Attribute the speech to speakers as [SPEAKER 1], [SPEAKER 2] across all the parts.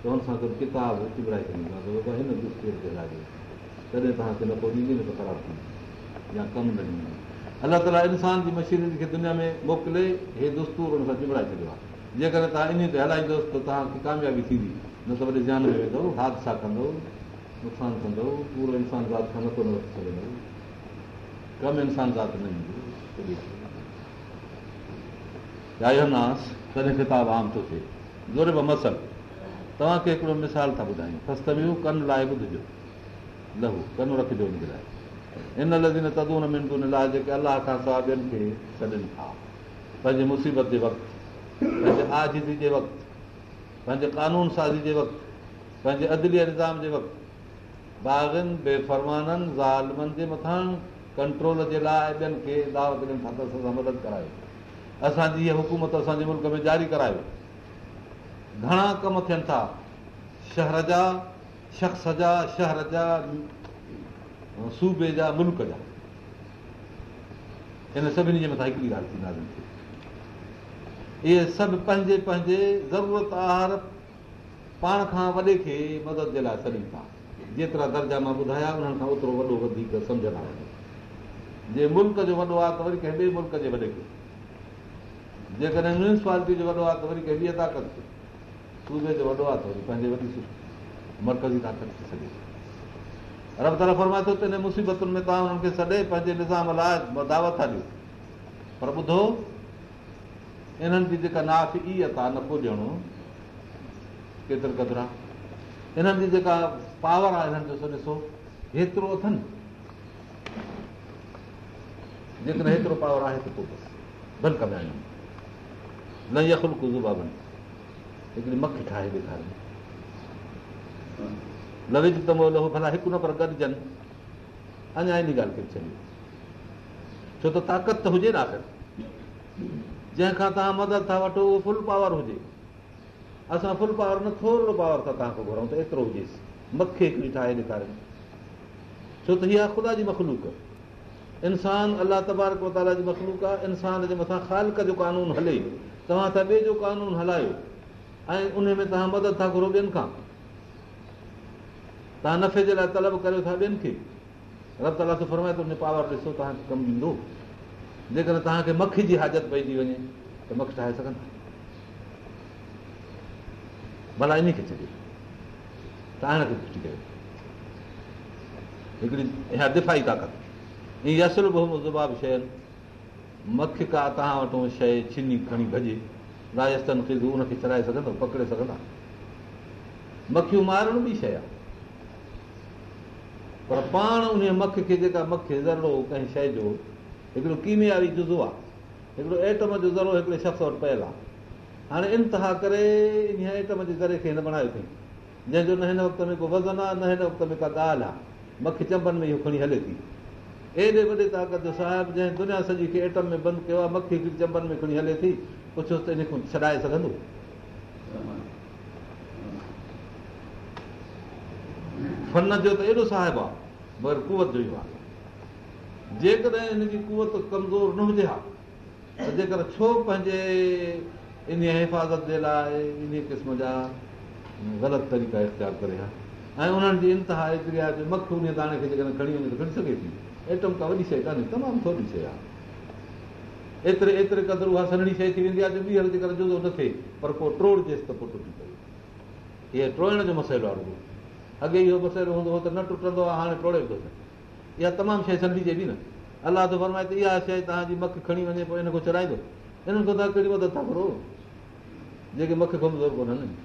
[SPEAKER 1] त हुन सां गॾु किताब चिॿड़ाए छॾींदो आहे हिन दुस्तीअ ते लाॻे तॾहिं तव्हांखे न पोइ ॾींदी न त ख़राबु थींदो या कमु न ॾींदो अलाह ताला इंसान जी मशीनरी खे दुनिया में मोकिले हे दोस्तूर हुन सां चिबड़ाए छॾियो आहे जेकॾहिं तव्हां इन ते हलाईंदुसि त तव्हांखे कामयाबी थींदी न त वरी जान में वेंदो हादसा कंदो नुक़सानु कंदो पूरो इंसान ज़ात खां नथो न वठी सघंदो कमु इंसान ज़ात न ईंदो तॾहिं किताबु आम थो थिए ज़ोर मसल तव्हांखे हिकिड़ो मिसाल था ॿुधायूं ख़स्तमियूं कन लाइ ॿुधिजो लहू हू कन रखिजो हुनजे लाइ इन लज़ीन तदनगुन लाइ जेके अलाह खां सवाइ ॿियनि खे छॾनि था पंहिंजे मुसीबत जे वक़्तु पंहिंजे आजीदी जे वक़्तु पंहिंजे कानून साज़ी जे वक़्तु पंहिंजे अदली निज़ाम जे वक़्तु बाग़नि बेफ़रमाननि ज़ालमनि जे मथां कंट्रोल जे लाइ ॿियनि खे दावत ॾियनि था त असां सां मदद करायो असांजी हीअ हुकूमत असांजे मुल्क में जारी करायो घणा कम थियनि था शहर जा शख्स जा शहर जा सूबे जा मुल्क जा हिन सभिनी जे मथां हिकिड़ी ॻाल्हि थींदासीं इहे सभु पंहिंजे पंहिंजे ज़रूरत आहार पाण खां वॾे खे मदद जे लाइ सॾनि था जेतिरा दर्जा मां ॿुधाया उन्हनि खां ओतिरो वॾो वधीक सम्झंदा आहिनि जे मुल्क जो वॾो आहे त वरी कंहिं ॿिए मुल्क जे वॾे खे जेकॾहिं मुंसिपालिटी जो वॾो आहे त वरी कंहिं ॿिए ताक़त खे सूबे जो वॾो आहे त वरी पंहिंजे वॾी मर्कज़ी ताक़त थी सघे रब तरह फरमाए थो त हिन मुसीबतुनि में तव्हां हुननि खे सॾे पंहिंजे निज़ाम लाइ दावत था ॾियो पर ॿुधो इन्हनि जी जेका नाश्त तव्हां न पोइ ॾियणो केतिरो क़दुरु आहे इन्हनि जी जेका पावर आहे हिननि जो सो ॾिसो हेतिरो अथनि जेकॾहिं हेतिरो पावर आहे त पोइ बसि भल कमाइनि न हिकिड़ी मख ठाहे लवे ॾेखारियई त लहो भला हिकु न पर गॾजनि अञा इन ॻाल्हि खे छॾे छो त ताक़त त हुजे न आख़िर जंहिंखां तव्हां मदद था वठो उहो फुल पावर हुजे असां फुल पावर न थोरो पावर था तव्हां घुरऊं त एतिरो हुजेसि मखी हिकिड़ी ठाहे ॾेखारियूं छो त हीअ ख़ुदा जी मखलूक इंसान अलाह तबारकाला जी मखलूक आहे इंसान जे मथां ख़ालक जो कानून हले तव्हां त ॿिए जो कानून हलायो ऐं उन में तव्हां मदद था घुरो ॿियनि खां तव्हां नफ़े जे लाइ तलब कयो था ॿियनि खे रत लत फरमाए थो पावर ॾिसो तव्हांखे कमु ईंदो जेकॾहिं तव्हांखे मखी जी हाज़त पइजी वञे त मख ठाहे सघंदा भला इन खे छॾे तव्हां हिनखे कयो हिकिड़ी इहा दिफ़ाई ताक़त इहा ज़ुबाब शइ मख का तव्हां वटि शइ छिनी खणी भॼे राजस्थान खे हुनखे चढ़ाए सघंदो पकिड़े सघंदा मखियूं मारण बि शइ आहे पर पाण उन मख खे जेका मख ज़रो कंहिं शइ जो हिकिड़ो कीमे जुज़ो आहे हिकिड़ो एटम जो ज़रो हिकिड़े शख़्स वटि पयल आहे हाणे इंतिहा करे इन एटम जे ज़रे खे हिन बणायो अथई जंहिंजो न हिन वक़्त में को वज़न आहे न हिन वक़्त में का ॻाल्हि आहे मख चंबनि में इहो खणी हले थी एॾे वॾे ताक़त जो साहिबु जंहिं दुनिया सॼी खे एटम में बंदि कयो आहे मखी चंबनि में खणी हले थी पुछोसि त इन खां छॾाए सघंदो फन जो त एॾो साहिबु आहे पर कुवत जो ई आहे जेकॾहिं हिनजी कुवत कमज़ोर न हुजे हा त जेकर छो पंहिंजे इन हिफ़ाज़त जे लाइ इन क़िस्म जा ग़लति तरीक़ा इख़्तियार करे हा ऐं उन्हनि जी इंतिहा एतिरी आहे जो मखु उन दाणे खे जेकॾहिं खणी वञे त खणी सघे थी एटम का वॾी शइ कान्हे तमामु थोरी शइ आहे एतिरे एतिरे क़दुरु उहा सनड़ी शइ थी वेंदी आहे जो ॿीहर जे करे जुदो न थिए पर पोइ ट्रोड़जेसि त पोइ टुटी पई इहे ट्रोइण जो मसइलो आहे हो अॻे इहो मसइलो हूंदो हो त न टुटंदो आहे हाणे टोड़े इहा तमामु शइ संडी चइबी न अलाह त फरमाए त इहा शइ तव्हांजी मख खणी वञे पोइ इनखां चढ़ाईंदो हिननि खां तव्हां कहिड़ी मदद था करो जेके मख कमज़ोर कोन्हनि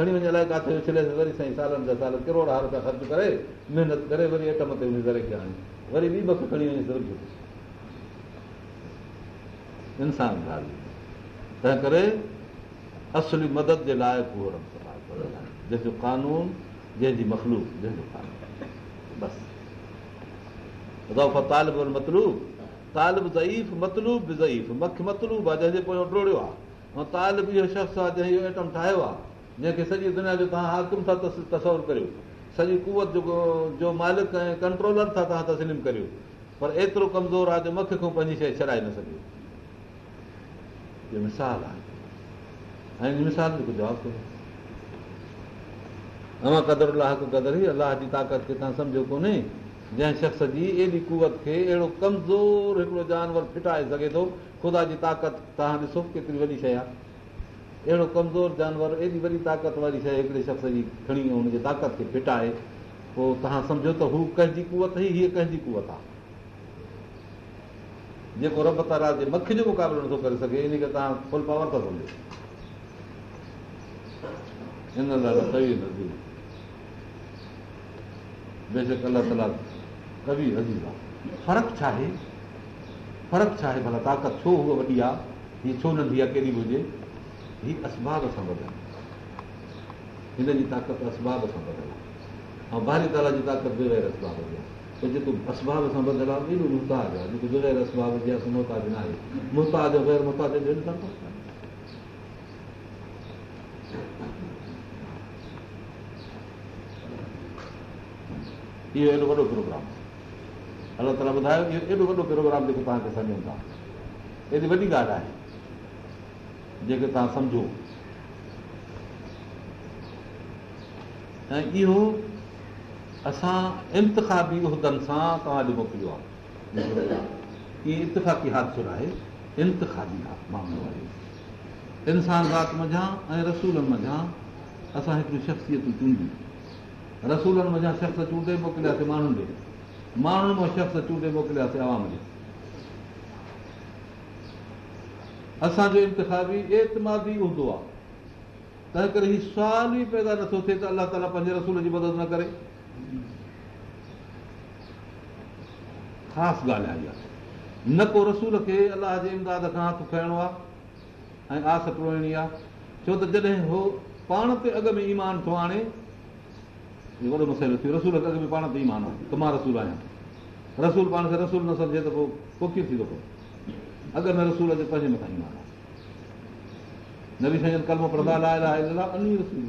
[SPEAKER 1] खणी वञे लाइ किथे वरी साईं सालनि जा साल करोड़ ख़र्चु करे महिनत करे वरी एटम ते वञी ज़रे वरी ॿी मख खणी वञे इंसान तंहिं करे असली मदद जे लाइ तालिब इहो शख़्स आहे ठाहियो आहे जंहिंखे सॼी दुनिया जो तव्हां हकुम सां तसवरु करियो सॼी कुवत जो कंट्रोलर था तव्हां तस्लीम करियो पर एतिरो कमज़ोर आहे मख खां पंहिंजी शइ छॾाए न सघियो इहो मिसाल आहे ऐं मिसाल जवाबु कोन्हे अमा कदुरु अलाह क़दुरु ई अलाह जी ताक़त खे तव्हां सम्झो कोन्हे जंहिं शख़्स जी एॾी कुवत खे अहिड़ो कमज़ोर हिकिड़ो जानवर फिटाए सघे थो ख़ुदा जी ताक़त तव्हां ॾिसो केतिरी वॾी शइ आहे अहिड़ो कमज़ोर जानवर एॾी वॾी ताक़त वारी शइ हिकिड़े शख़्स जी खणी हुनजी ताक़त खे फिटाए पोइ तव्हां सम्झो त हू कंहिंजी कुवत ई हीअ कंहिंजी कुवत आहे जेको रब तारा जे मथ जो मुक़ाबिलो नथो करे सघे हिनखे तव्हां फुल पावर था सम्झो अलाह ताला तवी नज़ीर आहे फ़र्क़ु छा आहे फ़र्क़ु छा आहे भला ताक़त छो उहा वॾी आहे हीअ छो नंढी आहे कहिड़ी बि हुजे हीअ असबाब सां वध हिन जी ताक़त असबाब सां वध ऐं वाला जी ताक़त बिबा जेको असबाब सां ॾियनि था इहो एॾो वॾो प्रोग्राम अलाह ताला ॿुधायो इहो एॾो वॾो प्रोग्राम जेको तव्हांखे सम्झूं था एॾी वॾी ॻाल्हि आहे जेके तव्हां सम्झो ऐं इहो असां इंतिखाबी उहिदनि सां तव्हांजो मोकिलियो आहे इहे इंतिफ़ाक़ी हादसरु आहे इंतिखाबी मामिलो आहे इंसान ज़ात मझां ऐं रसूलनि मझां असां हिकिड़ी शख़्सियतूं चूंडियूं रसूलनि मझां शख़्स चूंडे मोकिलियासीं माण्हुनि ॾे माण्हुनि मां शख़्स चूंडे मोकिलियासीं आवाम ॾे असांजो इंतिखाबी एतमादी हूंदो आहे तंहिं करे हीउ सुवाल ई पैदा नथो थिए त अलाह ताला पंहिंजे रसूल जी मदद न करे ख़ासि आहे न को रसूल खे अलाह जे इमदाद खां हथु खणणो आहे ऐं आस टोड़णी आहे छो त जॾहिं उहो पाण ते अॻु में ईमान थो आणे वॾो मसइलो थियो रसूल खे अॻु में पाण ते ईमान आहे त मां रसूल आहियां रसूल पाण खे रसूल न सम्झे त पोइ पोखी थी थो पए अॻु में रसूल जे पंहिंजे मथां ईमान आहे नवी रसूल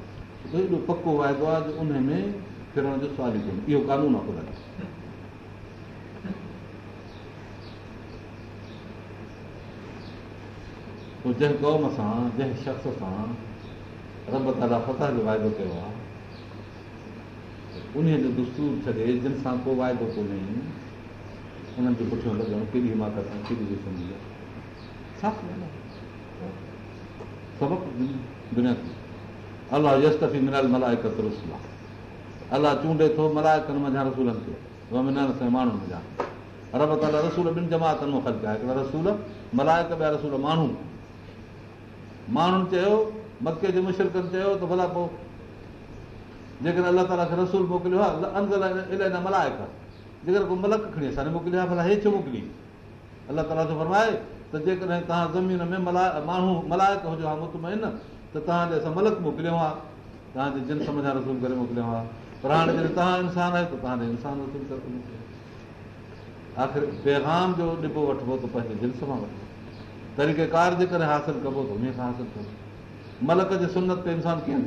[SPEAKER 1] एॾो पको वाइदो आहे जो उन में फिरण जो सवाल ई कोन्हे इहो कानून आहे ख़ुदा पोइ जंहिं क़ौम सां जंहिं शख़्स सां रब ताला फत जो वाइदो कयो आहे उन जो दुस्तू छॾे जिन सां को वाइदो कोन्हे उन्हनि खे पुठियां लॻो केॾी हिमारत सां केॾी आहे सबक़ु दुनिया खे अलाह मलायक अलाह चूंडे थो रसूल ॿिनि जमातनि मां रसूल ॿिया माण्हू माण्हुनि चयो मके जे चयो त भला पोइ ताला खे रसूल मोकिलियो आहे को मलक खणी असां मोकिलियो आहे भला मोकिली ताला फरमाए त जेकॾहिं तव्हां ज़मीन में माण्हू मलायक हुजो हा मुतम त तव्हांजे असां मलक मोकिलियूं हा तव्हांजे जिन मञा रसूल करे मोकिलियो आहे पर हाणे जॾहिं तव्हां इंसानु आहियो त तव्हांजो इंसानु रसूल करे आख़िर पैगाम जो ॾिबो वठिबो त पंहिंजे जिन्स मां वठिबो तरीक़ेकार जे करे हासिलु कबो त उन सां हासिलु कबो मलक जे सुनत ते इंसानु कीअं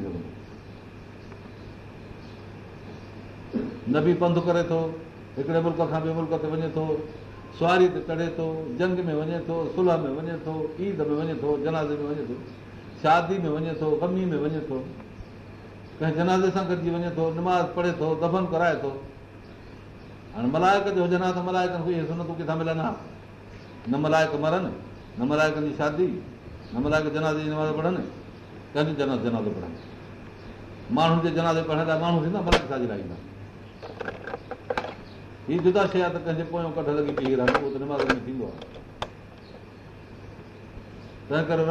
[SPEAKER 1] न बि पंधु करे थो हिकिड़े मुल्क खां ॿिए मुल्क ते वञे थो सुवारी ते चढ़े थो जंग में वञे थो सुलह में वञे थो ईद में वञे थो जनाज़े में वञे थो शादी में वञे थो गमी में वञे थो कंहिं जनाज़े सां गॾिजी वञे थो निमाज़ पढ़े थो दफ़न कराए थो हाणे मलायक जो हुजनि हा त मलायकनि खे इहे सुनतूं किथां मिलनि हा न मलायक मरनि न मलायकनि जी शादी न मलायक जनाज़े जी निमाज़ पढ़नि कंहिंजी जनाज़ जनाज़ो पढ़नि माण्हुनि जे जनाज़े पढ़ण लाइ माण्हू थींदा मलायक मलाइक छांदा हीअ जुदा शइ आहे त कंहिंजे पोयां कढ लॻी पई रहंदो उहो त निमाज़ में थींदो आहे तंहिं करे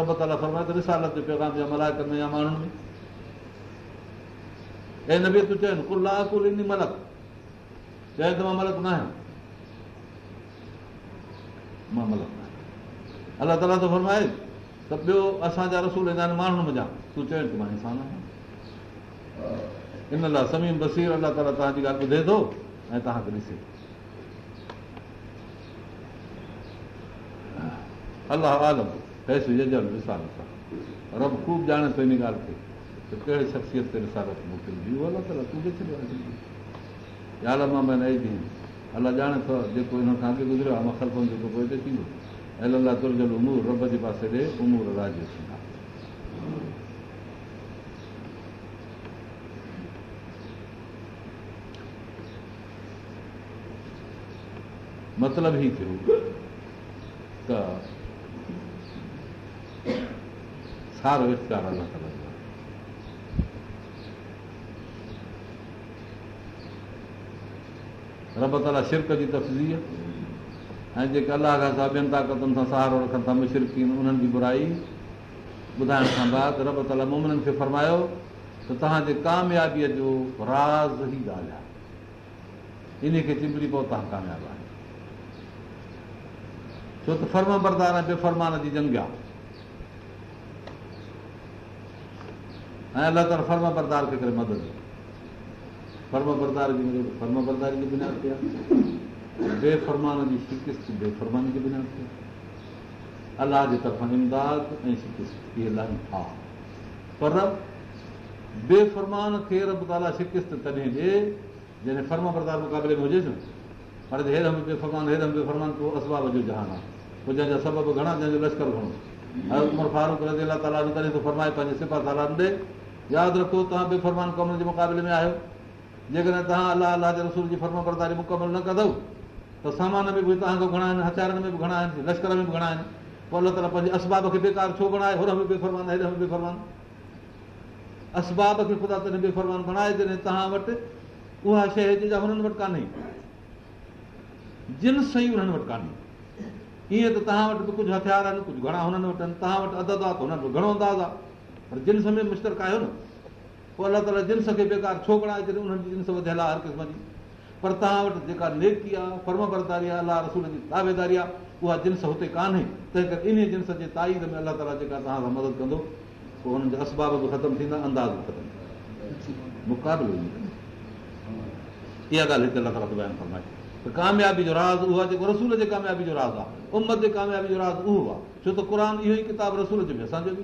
[SPEAKER 1] मां मलक न आहियां अलाह ताला त ॿियो असांजा रसूल ईंदा आहिनि माण्हुनि मुंहिंजा तूं इन लाइ समीम बसीर अलाह तव्हांजी ॻाल्हि ॿुधे थो ऐं थो हिन ॻाल्हि ते त कहिड़े शख़्सियत मां न ईंदी अला ॼाण थो जेको हिन खां अॻु गुज़रियो आहे उमूर राजा मतिलब ई थियो त रब ऐं जेके अलाह खां ॿियनि ताक़तुनि सां सहारो रखनि था मशरकी उन्हनि जी बुराई ॿुधाइण खां बाद रब ताला मुमन खे फरमायो त तव्हांजे कामयाबीअ जो राज़ ई ॻाल्हि आहे इन खे चिबरीबरदानमान जी आहे ऐं अलाह तर्म बरदार खे करे मदद बरदार जीर्म बरदार जी आहे पर बेफ़र खे जॾहिं मुक़ाबले में हुजे जो जहान आहे पोइ जंहिंजा सबब घणा जंहिंजो लश्कर पंहिंजे यादि रखो तव्हां बेफ़रमान करण जे मुक़ाबले में आहियो जेकॾहिं तव्हां अलाह अलाह जे रसूल जी बरदारी मुकमल न कंदव त सामान में बि तव्हां घणा आहिनि हथियारनि में बि घणा आहिनि लश्कर में बि घणा आहिनि पोइ अलाह ताला पंहिंजे असबाब खे बेकार छो बणाए बेफ़रमान बेफ़रमान असबाब खे ख़ुदा तॾहिं बेफ़रमान बणाए जॾहिं तव्हां वटि उहा शइ हुननि वटि कान्हे जिन सही हुननि वटि कान्हे ईअं त तव्हां वटि बि कुझु हथियार आहिनि कुझु घणा हुननि वटि आहिनि तव्हां वटि अदद हुननि वटि घणो अंदाज़ आहे पर जिन्स में मुश्तरक आहियो न पोइ अलाह ताला जिन्स खे बेकार छोकिराए जॾहिं वधियल आहे हर क़िस्म जी पर तव्हां वटि जेका नेकी आहे फर्म बरदारी आहे अलाह रसूल जी दावेदारी आहे उहा जिन्स हुते कान्हे तंहिं करे इन जिन्स जे ताईद में अलाह ताला जेका तव्हां सां मदद कंदो पोइ हुननि जा असबाब बि ख़तमु थींदा अंदाज़ बि ख़तमु थींदा मुक़ाबिलो इहा ॻाल्हि हिते अलाह ताला फरमाए त कामयाबी जो राज़ो आहे जेको रसूल जे कामयाबी जो राज़ आहे उमत जे कामयाबी जो राज़ उहो आहे छो त क़ुर इहो ई किताबु रसूल जो बि असांजो बि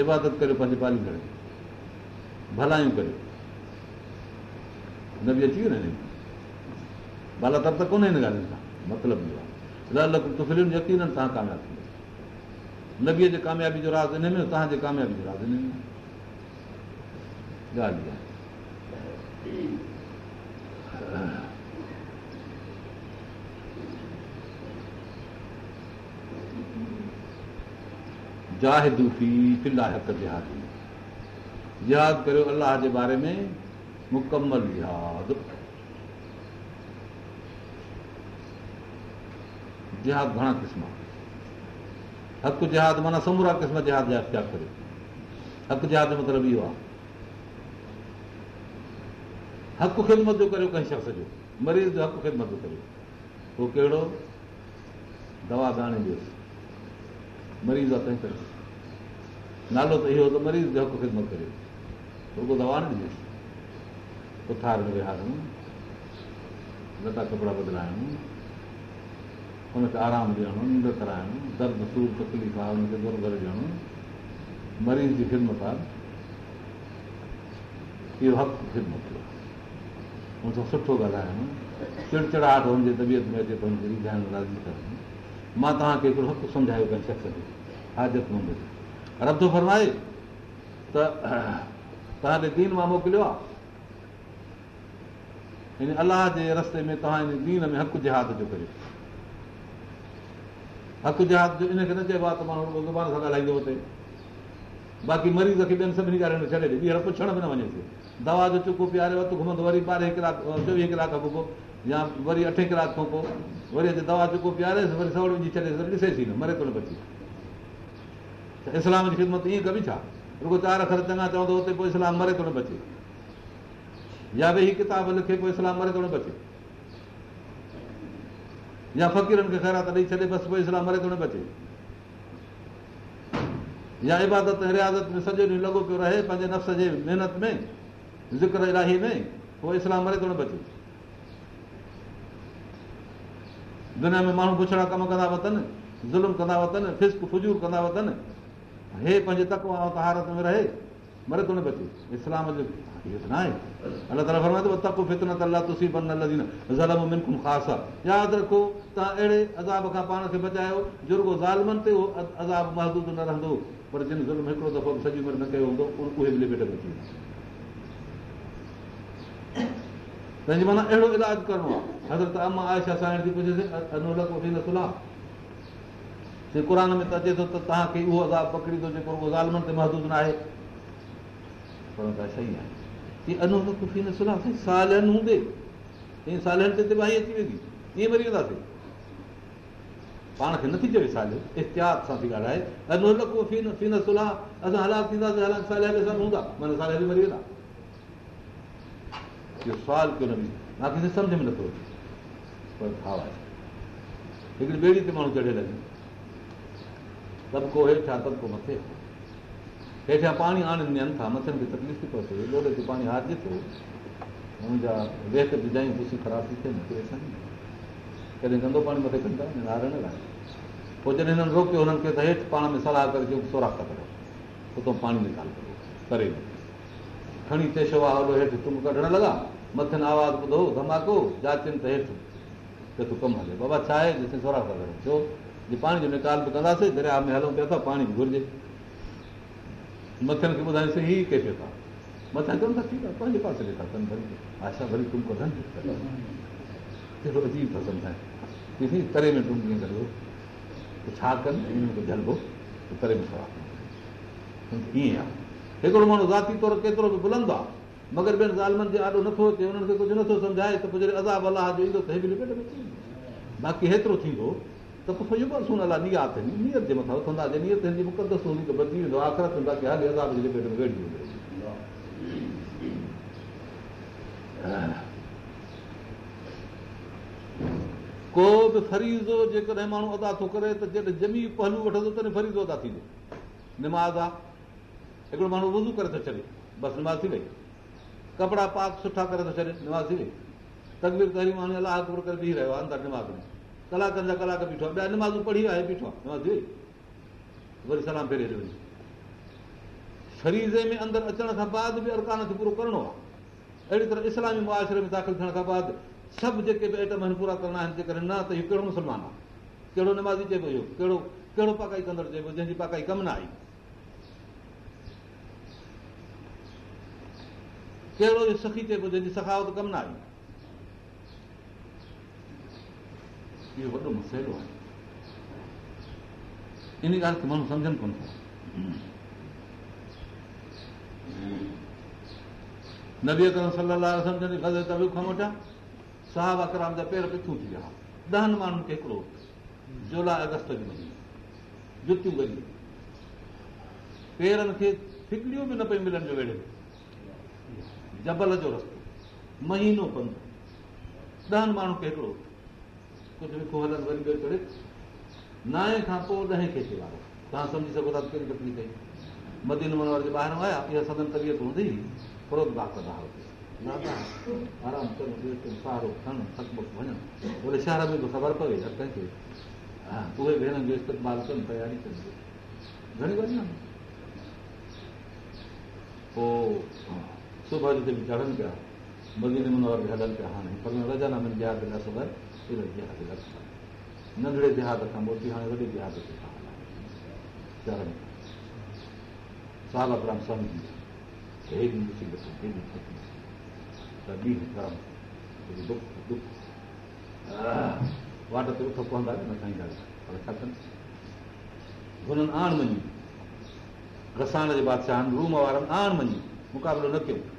[SPEAKER 1] इबादत करियो पंहिंजे पालियूं खणी भलायूं करियो नबी अची वियो न हिन भला तब त कोन्हे हिन ॻाल्हियुनि सां मतिलबु इहो आहे फिल्म अची वञनि तव्हां कामयाबु थी नबीअ जी कामयाबी जो राज़ हिन में तव्हांजे कामयाबी जो राज़ यादि करियो अलाह जे बारे में मुकमल यादि जहाद घणा क़िस्म हक़ जहा माना समूरा क़िस्म जिहाद जा करियो हक़ जहा मतिलबु इहो आहे हक़ खे बि मद करियो कंहिं शख़्स जो मरीज़ جو हक़ खे बि करियो को कहिड़ो दवा दाणे ॾियो मरीज़ आहे तंहिं करे नालो त इहो त मरीज़ जो हक़ु ख़िदमत करे रुॻो दवा न ॾिजे उथार में विहारणु लटा कपिड़ा बदिलायूं हुनखे आराम ॾियणु निंड कराइणु दर्द सूर तकलीफ़ आहे हुनखे दुर दुरगर ॾियणु मरीज़ जी ख़िदमत आहे इहो हक़ु ख़िदमत मोकिलियो हुन सां सुठो ॻाल्हाइणु चिड़चिड़ाहट हुनजे तबियत में अचे थो राज़ी करणु मां तव्हांखे हिकिड़ो हक़ु सम्झायो कंहिं शख़्स खे हाज़त मोकिलियो रधो फरमाए त तव्हां ॾे दीन मां मोकिलियो आहे हिन अलाह जे रस्ते में तव्हां हिन दीन में हक़ जहाज़ जो कजो हक़ु जहात जो इनखे न चइबो आहे त माण्हू ज़ुबान सां ॻाल्हाईंदो हुते बाक़ी मरीज़ खे ॿियनि सभिनी ॻाल्हियुनि में छॾे ॾे ॿीहर पुछण बि न वञेसि दवा जो चुको प्यारे वक़्तु घुमंदो वरी ॿारहें कलाक चोवीह कलाक खां पोइ या वरी अठे कलाक खां पोइ वरी हिते दवा चुको पीआरेसि वरी सवण विझी छॾेसि ॾिसेसि न मरे थो न त इस्लाम जी ख़िदमत ईअं कबी छा रुगो चारि अखर चङा चवंदो हुते पोइ इस्लाम मरे थो बचे या वेही किताब लिखे इस्लाम मरे थो बचे या फ़क़ीरनि खे ख़ैरात ॾेई छॾे बसि पोइ इस्लाम मरे थो बचे या इबादत में सॼो ॾींहुं लॻो पियो रहे पंहिंजे नफ़्स जे महिनत में ज़िक्राही में पोइ इस्लाम मरे बचे दुनिया में माण्हू पुछणा कम कंदा अथनि ज़ुल्म कंदा अथनि हे पंहिंजे तप ऐं तहारत में रहे मरे कोन बचे ख़ासि आहे यादि रखो तव्हां अहिड़े अदा खां पाण खे बचायो जुर्गो ज़ालमनि ते उहो अदा महदूदु न रहंदो पर जिन ज़ुल्म हिकिड़ो दफ़ो सॼी न कयो हूंदो उहे तंहिंजे माना अहिड़ो इलाजु करिणो आहे अगरि तय सी पुछेसीं क़ुर में त अचे थो त तव्हांखे उहो पकड़ी थो जेको महदूदु न आहे पाण खे नथी चवे साल सां ॻाल्हाए असां वेंदा सुवाल बि मूंखे त सम्झ में नथो अचे पर हा हिकिड़ी ॿेड़ी ते माण्हू चढ़ियल आहिनि तबिको हेठां तबिको मथे हेठां पाणी आण ॾियनि था मथनि खे तकलीफ़ थी पए ते पाणी हारिजे थो हुननि जा वेह जायूं ख़राब थी थियनि कॾहिं गंदो पाणी मथे कनि था नारण लाइ पोइ जॾहिं हिननि रोकियो हुननि खे त हेठि पाण में सलाह करे चयूं सोराख कढो उतां पाणी निकाल करे खणी टेशो आहे हेठि तुम कढणु लॻा मथियनि आवाज़ु ॿुधो धमाको जाचनि त हेठि तूं कमु हले बाबा छा आहे थोरा था जीअं पाणी जो निकाल बि कंदासीं दरिया में हलूं पिया था पाणी घुरिजे मथियुनि खे ॿुधायूं हीउ के पियो पंहिंजे पासे बि था कनि भली छा कनि झलबो तरे में थोरा कीअं आहे हिकिड़ो माण्हू ज़ाती तौर केतिरो बि भुलंदो आहे मगर ॿियनि ज़ालमनि खे ॾाढो नथो अचे हुननि खे कुझु नथो सम्झाए त जॾहिं अदाब अलाह जो ईंदो तिपेट वधी बाक़ी हेतिरो थींदो त पोइ बि फरीज़ो जेकॾहिं माण्हू अदा थो करे त जॾहिं जमी पहलू वठंदो तॾहिं अदा थींदो निमाज़ आहे हिकिड़ो माण्हू वज़ू करे थो छॾे बसि निमाज़ थी वई कपिड़ा पाक सुठा करे थो छॾे निमाज़ी वेही तकबीर अलाह निमज़ी करे बीह रहियो आहे अंदरि निमाज़ में कलाकनि जा कलाक बीठो आहे ॿिया निमाज़ू पढ़ी आहे बीठो आहे निमाज़ी वेही वरी सलाम फेरे पहिरीं फरीज़े में अंदरि अचण खां बाद बि अरकान खे पूरो करिणो आहे अहिड़ी तरह इस्लामी मुआशिरे में दाख़िल थियण खां बाद सभु जेके बि आइटम आहिनि पूरा करणा आहिनि जेकॾहिं न त इहो कहिड़ो मुस्लमान आहे कहिड़ो निमाज़ी चइबो इहो कहिड़ो कहिड़ो पकाई कंदड़ चइबो जंहिंजी पकाई कमु न आई कहिड़ो इहो सखी चइबो पियो जंहिंजी सखावत कमु न आई इहो वॾो मसइलो आहे इन ॻाल्हि खे माण्हू सम्झनि कोन था सम्झनि खां वठां साहब अकराम जा पेर किथां थी विया ॾहनि माण्हुनि खे हिकिड़ो जुलाई अगस्त जुतियूं गॾियूं पेरनि खे फिकड़ियूं बि न पई मिलनि जो वेड़े बल जो रस्तो महीनो पंधनि माण्हू केतिरो कुझु बि न ॾहें खे किवारो तव्हां सम्झी सघो था ॿाहिरि आया तबियत हूंदी आराम कनि वॾे शहर में ख़बर पवे हर कंहिंखे भेण सुभाणे ते बि चढ़नि पिया भॻिवान वारा बि हलनि पिया हाणे परनि नंढिड़े देहात खां मोदी हाणे वॾे स्वाब राम स्वामी वाट ते पर छा कनि हुननि आण मञी रसाइण जे बादशाहनि रूम वारनि आण मञी मुक़ाबिलो न कयो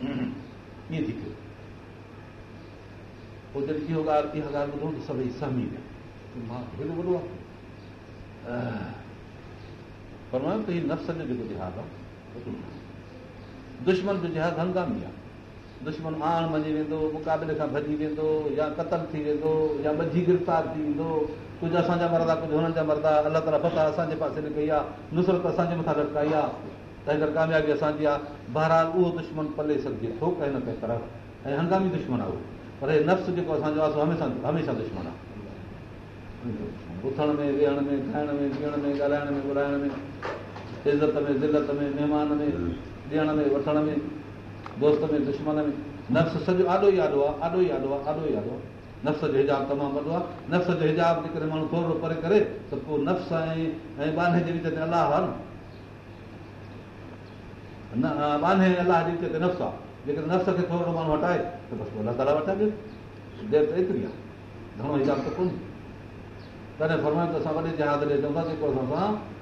[SPEAKER 1] पर नफ़्स जो जेको जिहाज़ आहे दुश्मन जो जिहाज़ हंगामी आहे दुश्मन मां मञी वेंदो मुक़ाबिले खां भॼी वेंदो या कतल थी वेंदो या मंझी गिरफ़्तार थी वेंदो कुझु असांजा मर्दा कुझु हुननि जा मरदा अलाह तरफ़ असांजे पासे न आहे नुसरत असांजे मथां घटि आहे तंहिंजा कामयाबी असांजी आहे बहरहाल उहो दुश्मन पले सघिजे थो कंहिं न कंहिं करा ऐं हंगामी दुश्मन आहे उहो पर हे नफ़्स जेको असांजो आहे हमेशह दुश्मन आहे उथण में वेहण में खाइण में पीअण में ॻाल्हाइण में ॿुधाइण में इज़त में ज़िलत में महिमान में ॾियण में वठण में दोस्त में दुश्मन में नफ़्स सॼो ॾाढो ई आॾो आहे ॾाढो ई आॾो आहे ॾाढो ई आॾो आहे नफ़्स जो हिजाब तमामु वॾो आहे नफ़्स जो हिजाब जे करे माण्हू थोरो थोरो परे करे त पोइ नफ़्स ऐं जे अलाह आहे न जेकॾहिं नफ़्स खे थोरो माना वटाए त बसि अलाह ताला वटि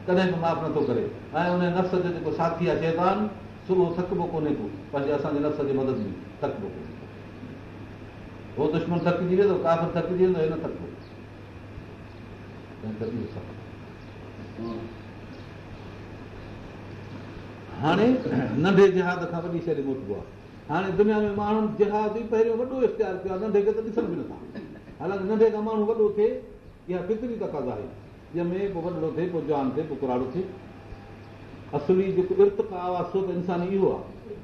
[SPEAKER 1] कॾहिं बि माफ़ु नथो करे ऐं उन नफ़्स जो जेको साथी आहे चए त सुबुह थकबो कोन्हे को पंहिंजे असांजे नफ़्स जी मदद में थकबो कोन्हे को दुश्मन थकिजी वेंदो काफ़रु थकिजी वेंदो हाणे नंढे जहाज़ खां वॾी शइ मोटबो आहे हाणे दुनिया में माण्हुनि जहाज़ ई पहिरियों वॾो इश्तियार कयो आहे नंढे खे त ॾिसण बि नथा हालांकि नंढे खां माण्हू वॾो थिए इहा फितरी तकाज़ आहे जंहिंमें पोइ वॾो थिए पोइ जवान थिए पोइ कुराड़ो थिए असली जेको इर्तका आहे सो त इंसानु इहो आहे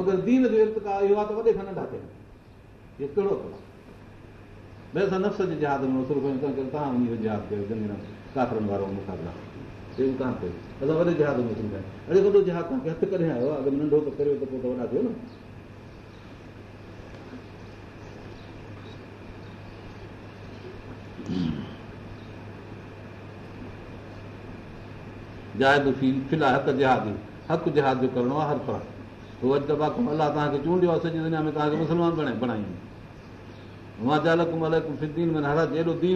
[SPEAKER 1] मगर दीन जो इर्तका इहो आहे त वॾे खां नंढा थियनि इहो कहिड़ो अथव भई असां नफ़्स जे जहाज़ में कयूं तव्हां वञी तव्हांजो काकरनि वारो नंढो जहाज़ी हक़ जहाज़ जो करिणो आहे हरफ़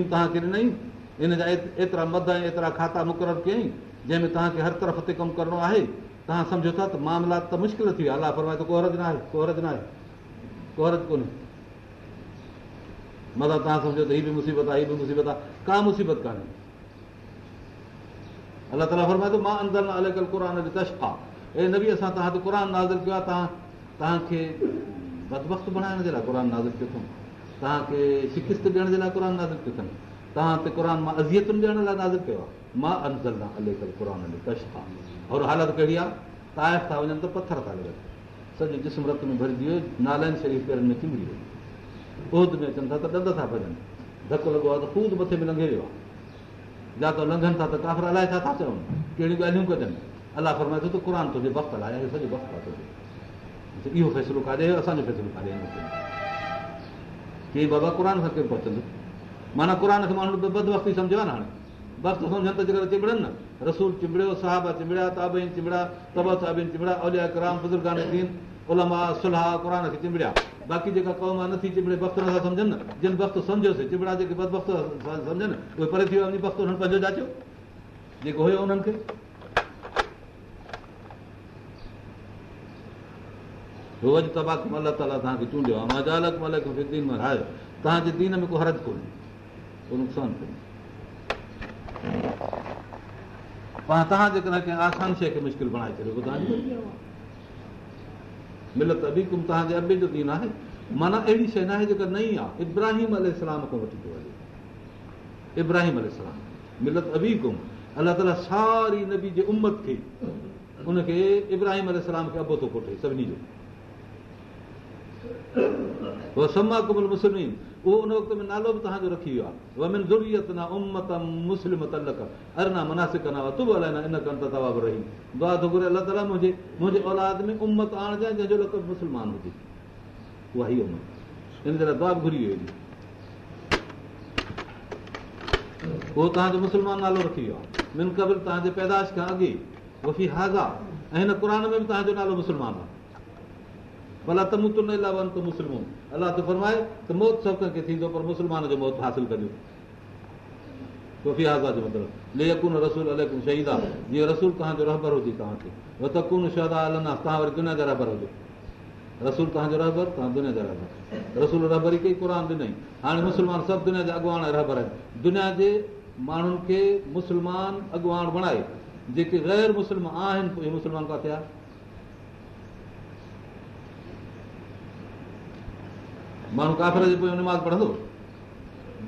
[SPEAKER 1] में इन जा एतिरा मद ऐं एतिरा खाता मुक़ररु कयईं जंहिंमें तव्हांखे हर तरफ़ ते कमु करिणो आहे तव्हां सम्झो था त मामलात त मुश्किल थी विया अलाह फरमाए त को हरज न आहे को हरज न आहे को रजु कोन्हे मतिलबु तव्हां सम्झो त हीअ बि मुसीबत आहे हीअ बि मुसीबत आहे का मुसीबत कान्हे अलाह ताला फरमाए थो मां अंदरि अलॻि अलॻि क़ुर जो चश्प आहे ए असां तव्हां तव्हांजो क़ुर नाज़ कयो आहे तव्हां तव्हांखे बदबस्त बणाइण जे लाइ क़ुर नाज़ कयो अथऊं तव्हांखे शिकिस्त ॾियण जे लाइ क़ुर नाज़ कयो अथनि तव्हां ते क़रान मां अज़ियतुनि ॾियण लाइ नाज़ कयो आहे मां न अंदरां अलॻि क़ुर कश्म और हालत कहिड़ी आहे ताइफ़ था वञनि त पथर था लॻनि सॼो जिस्म रत में भरिजी वियो नालनि शरीफ़ पेरनि में चिमड़ी वियो खोद में अचनि था त ॾंद था भॼनि धकु लॻो आहे त खूद मथे में लंघे वियो आहे या त लंघनि था त काफ़र अलाए छा था चवनि कहिड़ियूं ॻाल्हियूं कजनि अलाह फरमाए थो त क़ुर तुंहिंजे क़रानु अलाए इहो फ़ैसिलो काॾे असांजो फ़ैसिलो काॾे की बाबा क़ुर सां केरु पहुचंदो माना क़ुर खे माण्हू बदबख्ती सम्झो आहे न हाणे बख़्त सम्झनि त जेकर चिबड़नि न रसूल चिबड़ियो साहबा चिबड़िया ताबेन चिबड़ा तबा साबिन चिबड़ा औलिया कराम बुज़ुर्गान दीन उलमा सुलहा क़ुर खे चिबड़िया बाक़ी जेका क़ौम आहे नथी चिबड़े बख़्त नथा सम्झनि न जिन बख़्त सम्झोसीं चिबड़ा जेके बदबख़्त सम्झनि उहे परे थी वञी बख़्त हुननि पंहिंजो जाचो जेको हुयो उन्हनि खे रोज़ ताला तव्हांखे चूंडियो आहे मां जालक मलक फिदीन में हायो तव्हांजे दीन में को हरज कोन्हे तव्हां जेकॾहिं मुश्किल बणाए छॾियो आहे माना अहिड़ी शइ न आहे जेका नई आहे इब्राहिम खां वठी थो हले इब्राहिम मिलत अभी कुम सारी नबी जे उमत खे उनखे इब्राहिम खे अबो थो कोठे सभिनी जो उहो उन वक़्त में नालो बि तव्हांजो रखी वियो आहे मुंहिंजे औलाद में उमत जंहिंजो लक मुस्लमान हुजे उहा दुआ घुरी उहो तव्हांजो मुस्लमान नालो रखी वियो आहे तव्हांजे पैदाश खां अॻे हाज़ा ऐं हिन क़ुर में बि तव्हांजो नालो मुस्लमान आहे भला त मूं त न त मुस्लम अला त फरमाए त मौत सभु कंहिंखे थींदो पर मुस्लमान जो मौत हासिलु कजोफ़ी आसूल अल शहीद आहे जीअं रसूल तव्हांजो रहबर हुजे तव्हांखे न त कोन शहदा हलंदासीं तव्हां वरी दुनिया जा रबर हुजो रसूल तव्हांजो रहबर तव्हां दुनिया जा रबर रसूल रहर कई क़ुर ॾिनई हाणे मुस्लमान सभु दुनिया जा अॻुवान रहबर आहिनि दुनिया जे माण्हुनि खे मुस्लमान अॻुवान बणाए जेके ग़ैर मुस्लमान आहिनि उहे मुस्लमान किथे आहे माण्हू काफ़िर जे पोयां निमाज़ पढ़ंदो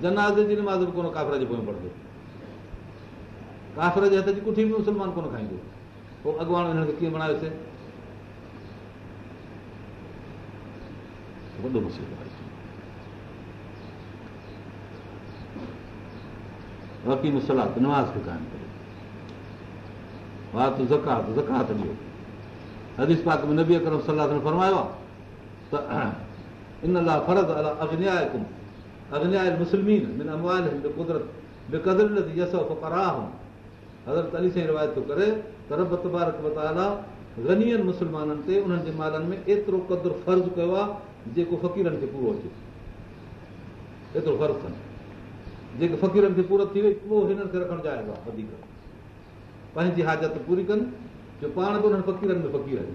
[SPEAKER 1] जनाज़ जी निमाज़ बि कोन काफ़िर काफ़िर जे हथ जी कुठी बि मुस्लमान कोन खाईंदो पोइ अॻवान कीअं बणायोसीं न बीह करे सलाद फरमायो आहे त इन लाइ फ़र्क़ अलाए अग्न मुस्लमिन कुदरतर हज़रत अली सां ई रिवायत थो करे गनीअ मुस्लमाननि ते उन्हनि जे मालनि में एतिरो क़दुरु फ़र्ज़ु कयो आहे जेको फ़क़ीरनि खे पूरो थिए एतिरो फ़र्ज़ु अथनि जेके फ़क़ीरनि खे पूरो थी वई उहो हिननि खे रखणु चाहियो आहे वधीक पंहिंजी हाज़त पूरी कनि जो पाण बि उन्हनि फ़क़ीरनि खे फ़क़ी रहनि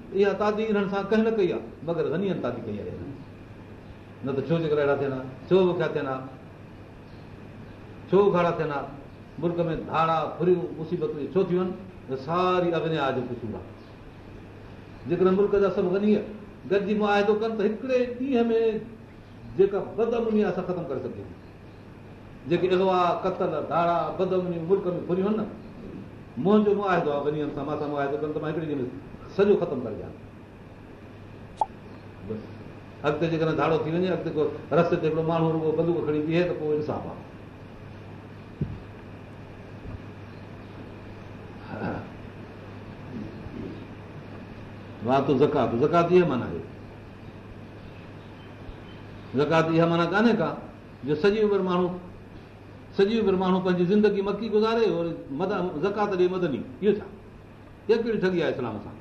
[SPEAKER 1] इहा तादी सां कंहिं न कई आहे मगर गनीअ तादी कई आहे न त छो जेका अहिड़ा थियनि हा छो विखिया थियनि हा छो खाड़ा थियनि हा मुल्क में धाड़ा फुरियूं मुसीबतूं छो थियूं आहिनि सारी जो कुझु अभिन जेकर मुल्क जा सभु गनी गॾिजी मुआदो कनि त हिकिड़े ॾींहं में जेका बदमनी आहे असां ख़तमु करे सघूं जेके अवा कतल धाड़ा बदमूनी मुल्क में फुरियूं आहिनि न मुंहिंजो मुआदो आहे गनीअ सां मां सां मुआदो कनि त मां हिकिड़े ॾींहं में सॼो ख़तम था ॻाल्हाए अॻिते जेकॾहिं धाड़ो थी वञे अॻिते रस्ते ते हिकिड़ो माण्हू रुगो बंदूको खणी बीहे त पोइ इंसाफ़ आहे ज़कात इहा माना कान्हे का जो सॼी उमिरि माण्हू सॼी उमिरि माण्हू पंहिंजी ज़िंदगी मकी गुज़ारे ज़कात ॾे मदनी इहो छा इहा पीड़ी ठॻी आहे इस्लाम सां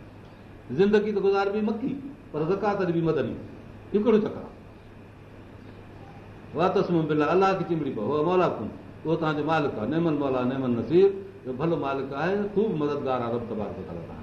[SPEAKER 1] ज़िंदगी त गुज़ार बि मकी पर ज़कात बि मदरी हिकिड़ी तका वातसि में अलाह जी चिमड़ी पवला कोन उहो तव्हांजो मालिक आहे नेमन मौला नेमन नसीब भलो मालिक आहे ख़ूब मदद आहे